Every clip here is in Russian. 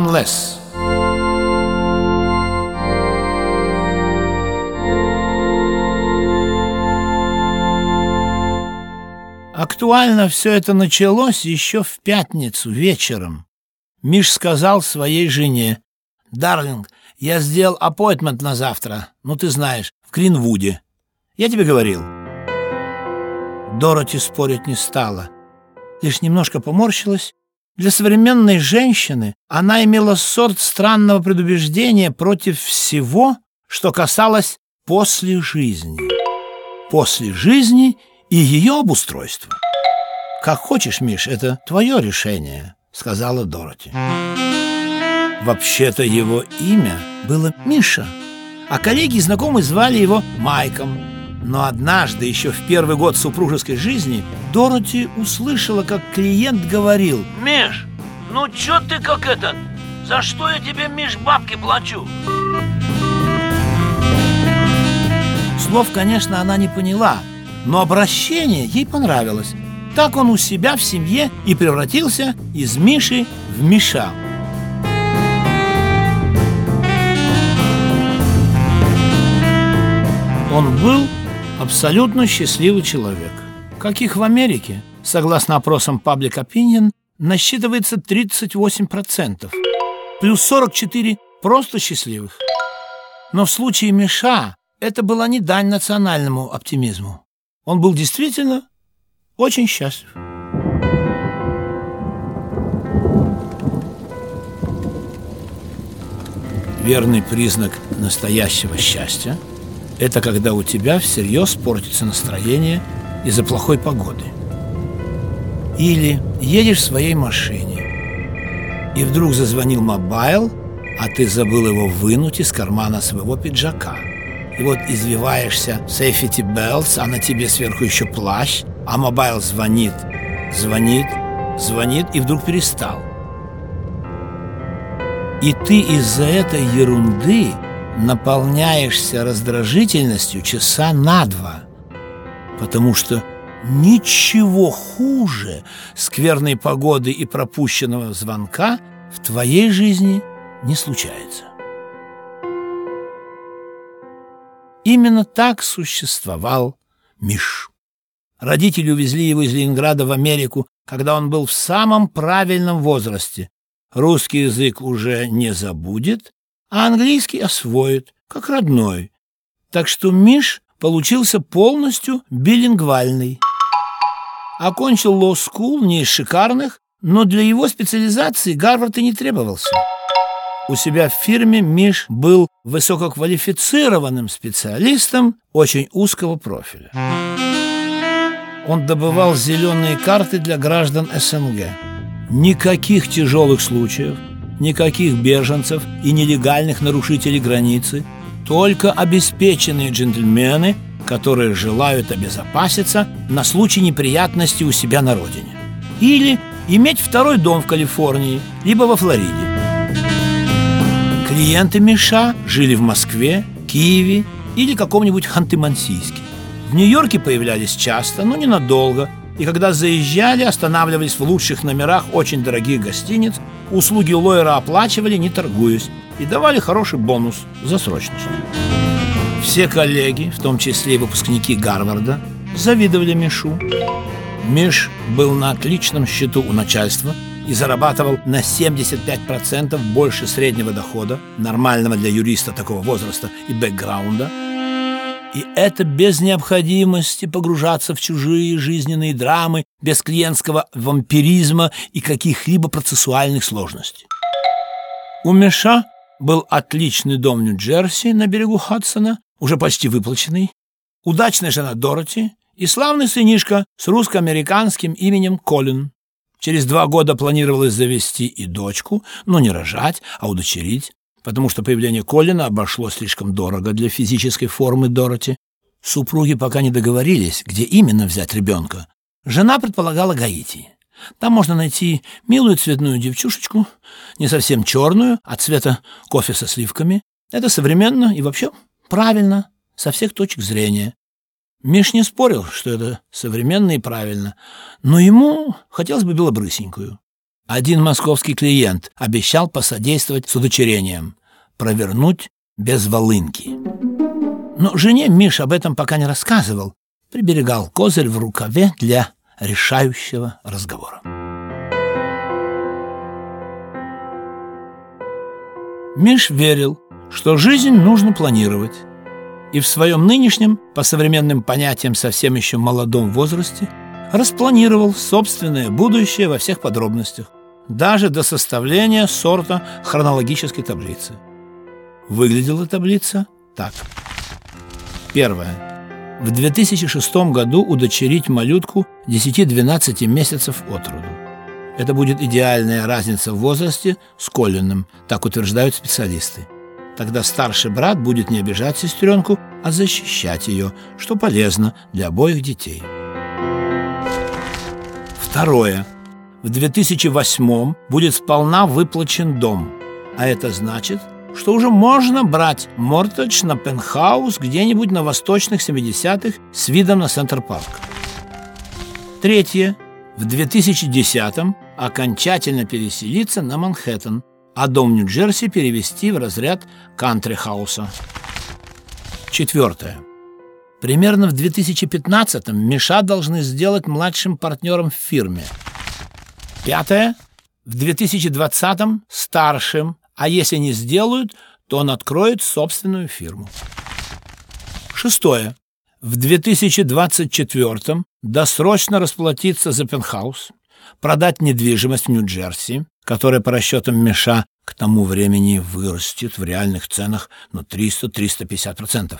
Unless. Актуально все это началось еще в пятницу вечером. Миш сказал своей жене, «Дарлинг, я сделал аппойтмент на завтра, ну ты знаешь, в Кринвуде. Я тебе говорил». Дороти спорить не стала, лишь немножко поморщилась. Для современной женщины она имела сорт странного предубеждения против всего, что касалось после жизни. После жизни и ее обустройства. «Как хочешь, Миш, это твое решение», — сказала Дороти. Вообще-то его имя было Миша, а коллеги и знакомые звали его Майком. Но однажды, еще в первый год супружеской жизни, Дороти услышала, как клиент говорил «Миш, ну чё ты как этот? За что я тебе, Миш, бабки плачу?» Слов, конечно, она не поняла, но обращение ей понравилось. Так он у себя в семье и превратился из Миши в Миша. Он был абсолютно счастливый человек. Как их в Америке, согласно опросам Public Opinion, насчитывается 38%, плюс 44 просто счастливых. Но в случае Миша это была не дань национальному оптимизму. Он был действительно очень счастлив. Верный признак настоящего счастья – это когда у тебя всерьез портится настроение из-за плохой погоды. Или едешь в своей машине, и вдруг зазвонил mobile, а ты забыл его вынуть из кармана своего пиджака – и вот извиваешься safety belts, а на тебе сверху еще плащ, а mobile звонит, звонит, звонит и вдруг перестал. И ты из-за этой ерунды наполняешься раздражительностью часа на два, потому что ничего хуже скверной погоды и пропущенного звонка в твоей жизни не случается. Именно так существовал Миш. Родители увезли его из Ленинграда в Америку, когда он был в самом правильном возрасте. Русский язык уже не забудет, а английский освоит, как родной. Так что Миш получился полностью билингвальный. Окончил law school не из шикарных, но для его специализации Гарвард и не требовался. У себя в фирме Миш был высококвалифицированным специалистом очень узкого профиля. Он добывал зеленые карты для граждан СНГ. Никаких тяжелых случаев, никаких беженцев и нелегальных нарушителей границы, только обеспеченные джентльмены, которые желают обезопаситься на случай неприятности у себя на родине. Или иметь второй дом в Калифорнии, либо во Флориде. Клиенты Миша жили в Москве, Киеве или каком-нибудь Ханты-Мансийске. В Нью-Йорке появлялись часто, но ненадолго, и когда заезжали, останавливались в лучших номерах очень дорогих гостиниц, услуги лоера оплачивали, не торгуясь, и давали хороший бонус за срочность. Все коллеги, в том числе и выпускники Гарварда, завидовали Мишу. Миш был на отличном счету у начальства – и зарабатывал на 75% больше среднего дохода, нормального для юриста такого возраста и бэкграунда. И это без необходимости погружаться в чужие жизненные драмы, без клиентского вампиризма и каких-либо процессуальных сложностей. У Меша был отличный дом Нью-Джерси на берегу Хадсона, уже почти выплаченный, удачная жена Дороти и славный сынишка с русско-американским именем Колин. Через два года планировалось завести и дочку, но не рожать, а удочерить, потому что появление Колина обошлось слишком дорого для физической формы Дороти. Супруги пока не договорились, где именно взять ребенка. Жена предполагала Гаити. Там можно найти милую цветную девчушечку, не совсем черную, а цвета кофе со сливками. Это современно и вообще правильно со всех точек зрения. Миш не спорил, что это современно и правильно, но ему хотелось бы белобрысенькую. Один московский клиент обещал посодействовать с удочерением, провернуть без волынки. Но жене Миш об этом пока не рассказывал, приберегал козырь в рукаве для решающего разговора. Миш верил, что жизнь нужно планировать, и в своем нынешнем, по современным понятиям совсем еще молодом возрасте, распланировал собственное будущее во всех подробностях, даже до составления сорта хронологической таблицы. Выглядела таблица так. Первое. В 2006 году удочерить малютку 10-12 месяцев от роду. Это будет идеальная разница в возрасте с Колином, так утверждают специалисты. Тогда старший брат будет не обижать сестренку, а защищать ее, что полезно для обоих детей. Второе. В 2008 будет сполна выплачен дом. А это значит, что уже можно брать мортедж на пентхаус где-нибудь на восточных 70-х с видом на Центр-парк. Третье. В 2010-м окончательно переселиться на Манхэттен, а дом Нью-Джерси перевести в разряд кантри-хауса. Четвертое. Примерно в 2015-м Миша должны сделать младшим партнером в фирме – Пятое. В 2020-м старшим, а если не сделают, то он откроет собственную фирму. Шестое. В 2024-м досрочно расплатиться за пентхаус, продать недвижимость в Нью-Джерси, которая по расчетам Миша к тому времени вырастет в реальных ценах на 300-350%,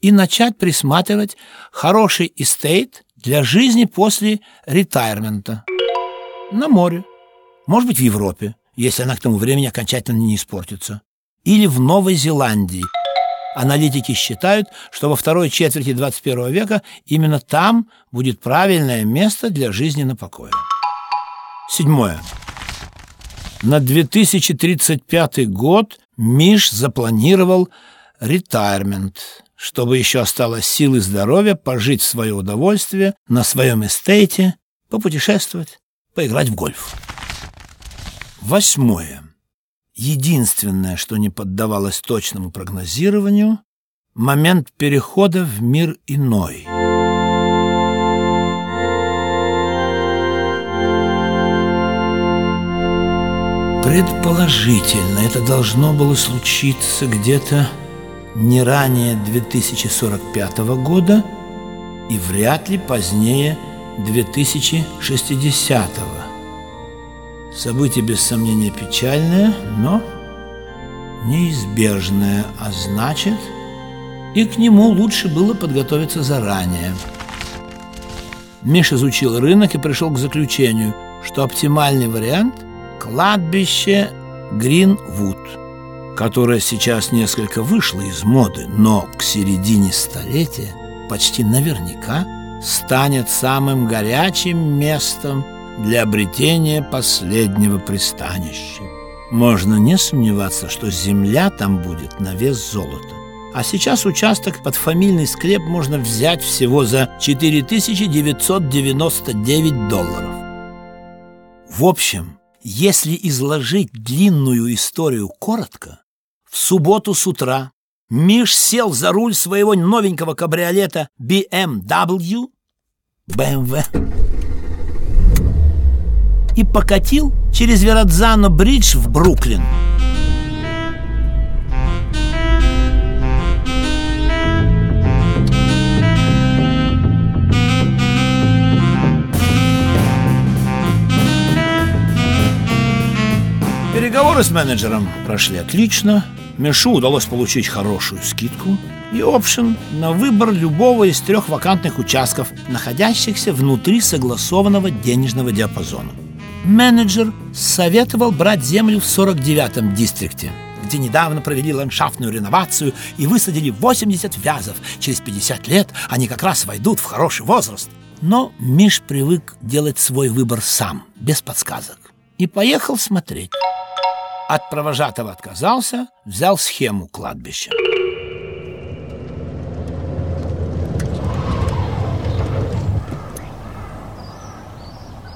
и начать присматривать хороший estate для жизни после retirement а – на море. Может быть, в Европе, если она к тому времени окончательно не испортится. Или в Новой Зеландии. Аналитики считают, что во второй четверти 21 века именно там будет правильное место для жизни на покое. Седьмое. На 2035 год Миш запланировал ретайрмент, чтобы еще осталось силы здоровья пожить в свое удовольствие на своем эстейте, попутешествовать, поиграть в гольф. Восьмое. Единственное, что не поддавалось точному прогнозированию – момент перехода в мир иной. Предположительно, это должно было случиться где-то не ранее 2045 года и вряд ли позднее – 2060-го. Событие, без сомнения, печальное, но неизбежное, а значит, и к нему лучше было подготовиться заранее. Миш изучил рынок и пришел к заключению, что оптимальный вариант – кладбище Гринвуд, которое сейчас несколько вышло из моды, но к середине столетия почти наверняка – станет самым горячим местом для обретения последнего пристанища. Можно не сомневаться, что земля там будет на вес золота. А сейчас участок под фамильный склеп можно взять всего за 4999 долларов. В общем, если изложить длинную историю коротко, в субботу с утра Миш сел за руль своего новенького кабриолета BMW BMW и покатил через Верадзано-бридж в Бруклин. Переговоры с менеджером прошли отлично. Мишу удалось получить хорошую скидку и опшен на выбор любого из трех вакантных участков, находящихся внутри согласованного денежного диапазона. Менеджер советовал брать землю в 49-м дистрикте, где недавно провели ландшафтную реновацию и высадили 80 вязов. Через 50 лет они как раз войдут в хороший возраст. Но Миш привык делать свой выбор сам, без подсказок, и поехал смотреть. От провожатого отказался, взял схему кладбища.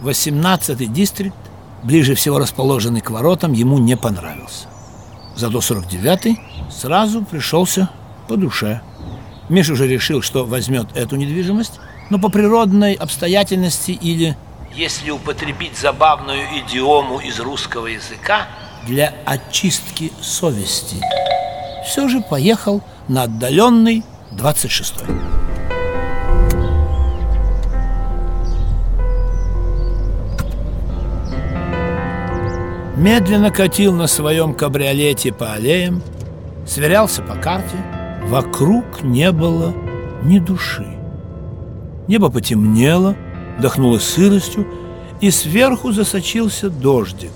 Восемнадцатый дистрикт ближе всего расположенный к воротам, ему не понравился. Зато 49-й сразу пришелся по душе. Миш уже решил, что возьмет эту недвижимость, но по природной обстоятельности или, если употребить забавную идиому из русского языка, для очистки совести, все же поехал на отдаленный 26-й. Медленно катил на своем кабриолете по аллеям, сверялся по карте. Вокруг не было ни души. Небо потемнело, дохнуло сыростью, и сверху засочился дождик.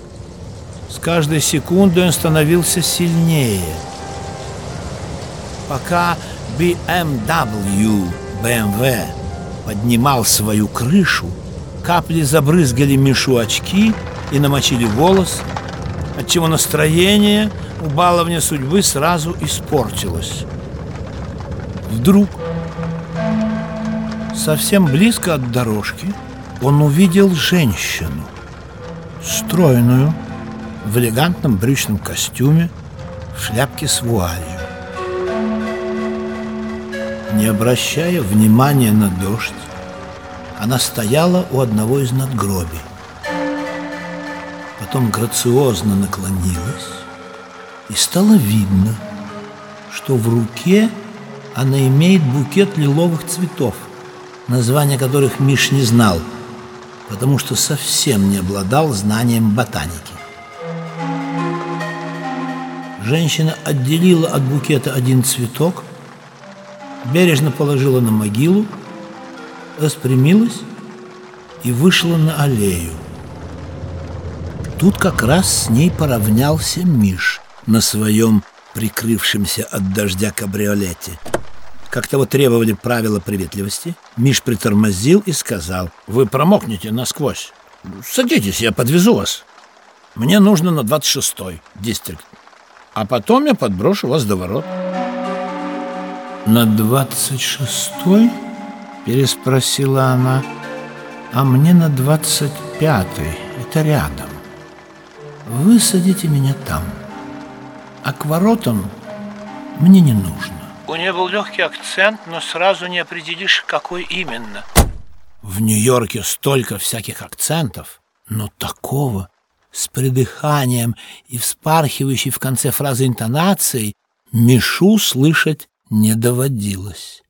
С каждой секундой он становился сильнее. Пока BMW BMW поднимал свою крышу, капли забрызгали Мишу очки и намочили волос, отчего настроение у баловня судьбы сразу испортилось. Вдруг, совсем близко от дорожки, он увидел женщину, стройную, в элегантном брючном костюме, в шляпке с вуалью. Не обращая внимания на дождь, она стояла у одного из надгробий. Потом грациозно наклонилась, и стало видно, что в руке она имеет букет лиловых цветов, название которых Миш не знал, потому что совсем не обладал знанием ботаники. Женщина отделила от букета один цветок, бережно положила на могилу, распрямилась и вышла на аллею. Тут как раз с ней поравнялся Миш на своем прикрывшемся от дождя кабриолете. Как того требовали правила приветливости, Миш притормозил и сказал, «Вы промокнете насквозь. Садитесь, я подвезу вас. Мне нужно на 26-й дистрикт а потом я подброшу вас до ворот. На двадцать шестой? Переспросила она. А мне на двадцать пятый. Это рядом. Высадите меня там. А к воротам мне не нужно. У нее был легкий акцент, но сразу не определишь, какой именно. В Нью-Йорке столько всяких акцентов, но такого с придыханием и вспархивающей в конце фразы интонацией Мишу слышать не доводилось.